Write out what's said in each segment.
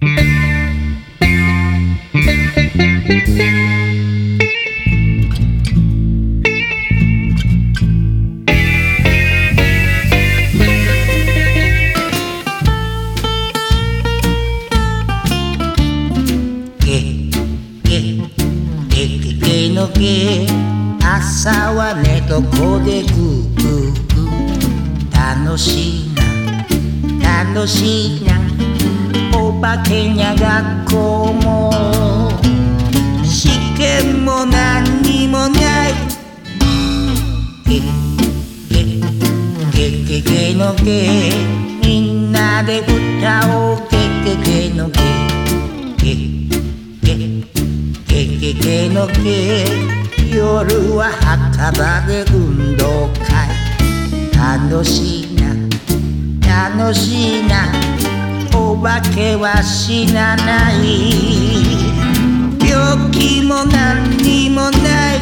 ゲゲゲゲゲのゲ朝は寝床でグーグーグー楽しいな楽しいなお化けにゃ学校も。試験も何にもない。ゲゲゲゲゲのゲみんなで歌おう。ゲゲゲのゲゲゲゲゲゲのゲ夜は墓場で運動会。楽しいな。楽しいな。お化けは死なない。病気も何にもない。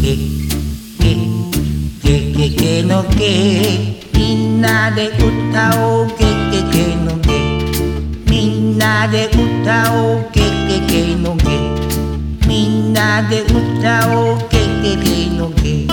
ゲゲゲゲゲのゲみんなで歌おうゲゲゲのゲみんなで歌おうゲゲゲのゲみんなで歌おうゲゲゲのゲ